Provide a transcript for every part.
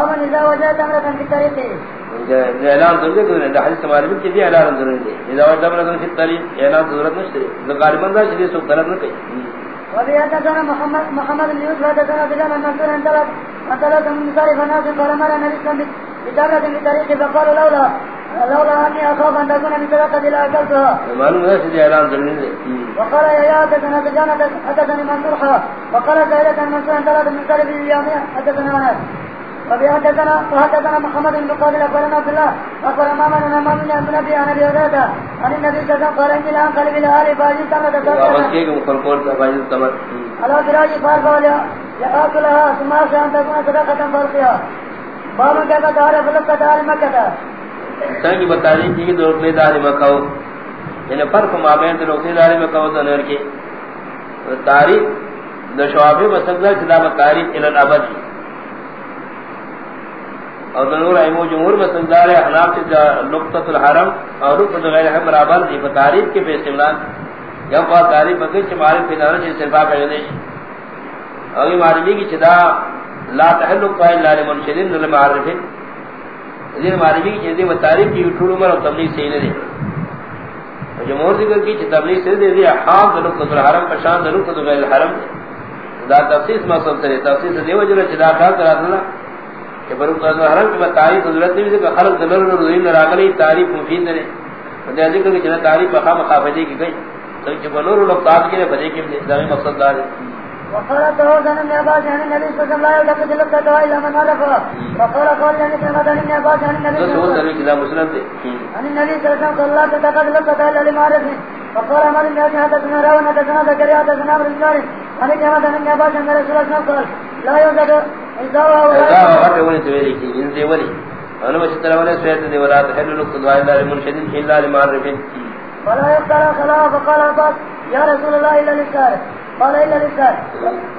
ومن اذا وجدت امرا في الطريق. اعلان ضرورت ہے کہ حدیث ہمارے بھی کہ اعلان ضرورت ہے اذا وجدت امرا في الطريق اعلان ضرورت نہیں ہے غالبا دا شدید سو طلب نہ کہیں وبي حدثنا محمد محمد بن يوسف حدثنا بلال بن منصور عن ثلاث عن ثلاث من مصارف الناس قال مر النبي صلى الله عليه وسلم بدابة في طريق فقال لولا لولا اني اخاف ان تكون صدقه لا اكلتها معلوم ہے کہ اعلان ضروری ہے وقال يا حدثنا بجانة حدثني منصور وقال زائدة منصور عن ثلاث من مصارف اليومية حدثنا انس وبي حدثنا وحدثنا محمد بن قابل اخبرنا عبد الله اخبر امام امام بن ابي عن ابي هريره عن النبي صلى الله عليه وسلم قال اني الان قلبي لهالي فاجي تمت واپس کیے کہ مخلقور کا فاجی على فراجي فارفع يأكلها ثم أخشى أن تكون صدقة فارقها باب كذا تعرف لك تعالى مكة سنگ کی بتائی کی دو رکنے داری مکہ یعنی فرق مابین دو رکنے داری مکہ و دنر کی تاریخ دو شوابی بسکتا چلا تاریخ الان ابدی اور دنور ایمو جمہور بسکتا ہے احناف سے لقطت الحرم اور لقطت غیر حرم برابر دی فتاریخ کے پیس املان یا قوات تاریخ بکر چھ معرف پیدانا چھ صرفا پیدنش اگی معلومی کی چدا لا تحلق قائل لا لمنشدین لمعرفین دین معلومی کی چیزیں و کی اٹھول عمر اور تبلیغ سے نہ دے جمہور ذکر کی چھ تبلیغ سے دے دی احام دلوک قدر حرم پشان دلوک غیر الحرم۔ دا تفسیس مقصد سے تفسیس دیو جلو چدا خیال کرا دلنا کہ بروک قدر حرم کی تاریخ حضرت نہیں کہ خلق دلر رضویم نراغلی تاریخ مفید دے دے ذکر کی چدا تاریخ بخام خافدی کی گئی تو چھ بنور لوگ تاج کے بدے کی دامی مقصد دار وقال توزن ابن عباس عن النبي صلى الله عليه وسلم لا يلقى دواء الا من عرفها وقال قال لن يكون هذا ابن عباس عن النبي صلى الله عليه وسلم عن النبي صلى الله عليه وسلم قال لا تتقد لقى دواء الا لمعرفه وقال عمر بن ابي حدثنا راونا حدثنا زكريا حدثنا عمرو بن جاري عن كلمة عن ابن عباس عن رسول الله قال لا يوجد إزاوة ولا إزاوة ولي سويري كي إنزي ولي أنا ما شتر ولا سويت دي ولا تحل لقى دواء الا لمنشدين إلا لمعرفين. ولا يقتل خلاف فقال عباس يا رسول الله إلا للسارق. قال إلا للسائل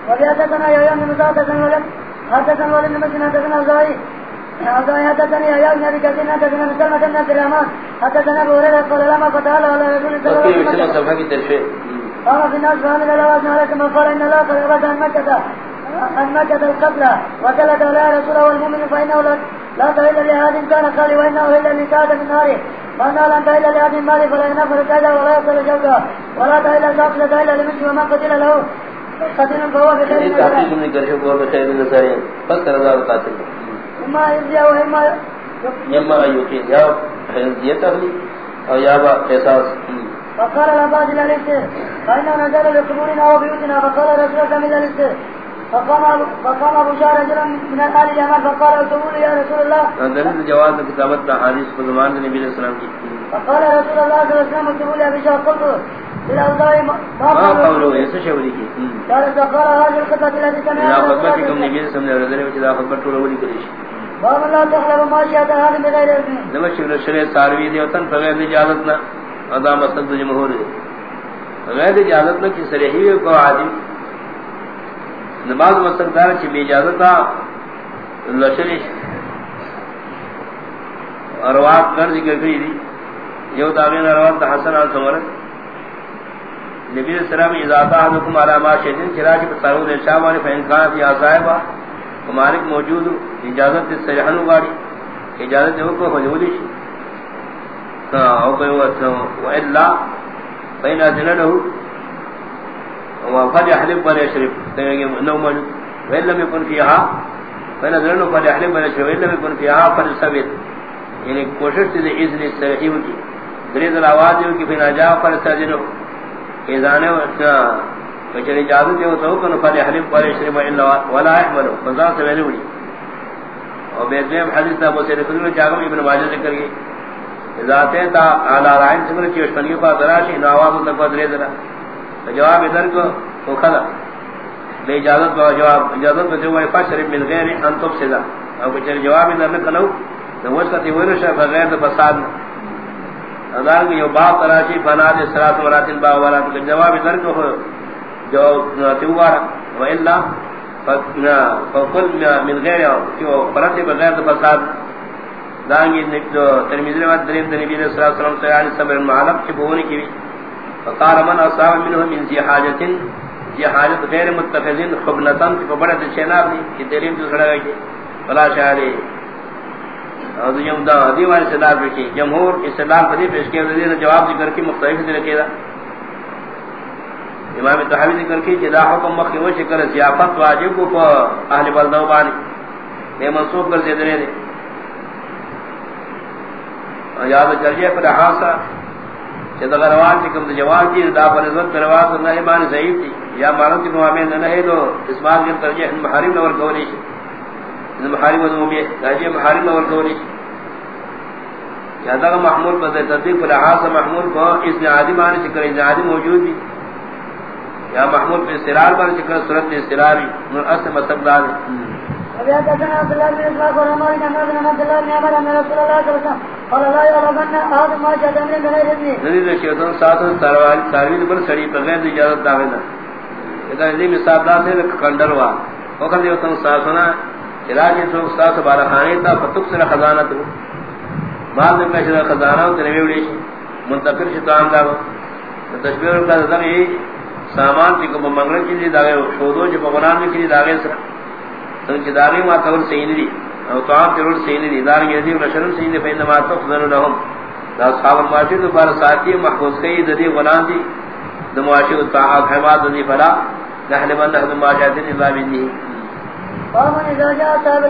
وبيحدثنا يا يوم مساعدة ولم حدثنا ولم نمسنا حدثنا وزائي وزائي حدثني يا يوم نبي كثير حدثنا مسلمة بن عبد الرحمن حدثنا أبو هريرة قال لما فتعالى على رسول الله صلى الله عليه وسلم. قام في الناس فعمل الأواز عليكم وقال إن الله قد أبد عن مكة عن مكة القتل وجلد على رسوله والمؤمن فإنه لا تهل لهذه كان قال وإنه إلا لساعة من ناره من لا تهل لهذه المال فلا ينفر كذا ولا يصل جودا ولا تهل شخص تهل لمشي وما قتل له قتل فهو بخير من من من نسائين فكر الله القاتل. إما إذيا وإما يما أيوكين يا حيثية تغلي أو يا قصاص فقال العباد إلى الاستر فإنه نزل لقبورنا وبيوتنا فقال رسول الله إلى الاستر فقام ابو شهر رجلا من الآل اليمن فقال اتبوا لي يا رسول الله. دلیل جواز کتابت کا حدیث کو زمان نبی علیہ السلام کی فقال رسول الله صلى الله عليه وسلم اتبوا لي ابي شهر قلت للأوضاء ما قولوا ایسا شوری کی قال فقال هذه القطة التي كان لا خطبہ کم نبی علیہ السلام نے رضی اللہ عنہ خطبہ ٹولا ولی کریش باب اللہ تخلق ماشیات هذه بغیر اذن نمشک شرع ساروی دی وطن فغیر اجازت نہ ادا غیر اجازت نہ صریحی کو عادی نماز مطلب مستقدار چی بی اجازتا لشرش اروات کر ذکر کری دی. یو داغین اروات دا حسن آل سمرد نبی صلی اللہ علیہ وسلم اضافہ حدکم علامہ شہدین چراج پر صاحب الشاہوانی فانکان فی آسائبہ کمارک موجود، اجازت سرحن گاڑی اجازت جو کو حجودی شی. او کوئی وإلا فإن أذن له وقد يحلف ولا يشرب لم يكن فيها قد ولا لم يكن فيها فلسبت یعنی کوشش سے اذن درید ہے کہ جا اجازت ہے تو ولا ولا سے حدیث جاگم ابن ذکر تا اعلی رائن سمر کی دراشی تک جواب ادھر کو بے اجازت با جواب اجازت میں جو فشرب من غیر ان تفسدا او کچھ جواب نہ کلو تو وہ کہتی ورش بغیر فساد اذان یہ با تراشی بنا دے صلات مرات با والا تو جواب ادھر کو جو تیوار و الا فقل من غیر جو فرض بغیر فساد دانگی نکتو ترمیزی روایت دریم نبی صلی اللہ علیہ وسلم سے علی صبر المعلق کی بہونی کی بھی۔ فقال من اصاب منه من ذی حاجت ذی حاجت غیر متخذین خبنتن کی بڑا دچینا بھی کہ دلیم جو کھڑا گئی بلا شاعری اور یم دا دیوان سے استدلال کی جمہور استدلال پدی پیش کیا نے جواب ذکر کی، مختلف دل کیا۔ امام تحوی ذکر کی جدا حکم مخی و شکر سیافت واجب کو اہل بلدو بانی۔ یہ منصوب کر دے دے یاد چرجے پر حاصا کہ اگر روان کی کم جواب دی دا پر عزت کرواس نہ ایمان ضعیف تھی۔ یا مانو کہ نو نہ ہے تو اس بات کے ترجیح محارم نور کولی محارم و بھی ترجیح محارم نور کولی یا دا محمول پر تصدیق پر حاصا محمول کو اس نے عادی معنی سے کرے عادی موجود بھی۔ یا محمول پر استرار پر ذکر صورت استراری من اصل مطلب دار ابي حدثنا عبد الله بن اسحاق ورمى بن عمرو بن عبد الله بن عمر ان رسول الله صلى الله عليه وسلم۔ قال لا يرغبن احد ما من غير اذنه نبی شیطان ساتھ تروال تاویل پر سڑی بغیر اجازت داوے نہ اذا دی مثال دا سے کندر وا او کدی تو ساتھنا علاج تو ساتھ جی، بار خانے تا فتق سے خزانہ تو۔ مال میں کشرا خزانہ تو نبی ولی منتقل شیطان دا تشبیہ کا دا زمین سامان کی کو منگل کی دی داغے، شودو جو بغنان کی دی داغے سرا۔ تو کہ داغے ما تور سین دی۔ او تو اپ ضرور سین دی۔ دار یہ دی رشن سین دی، فین ما تفضل لهم دا صاحب ماجد بار ساتھی محفوظ کئی دی غلام دی۔ دمواشی تا حماد دی فلا نحن من نحن ما جاءت الا بالله اذا جاء صاحب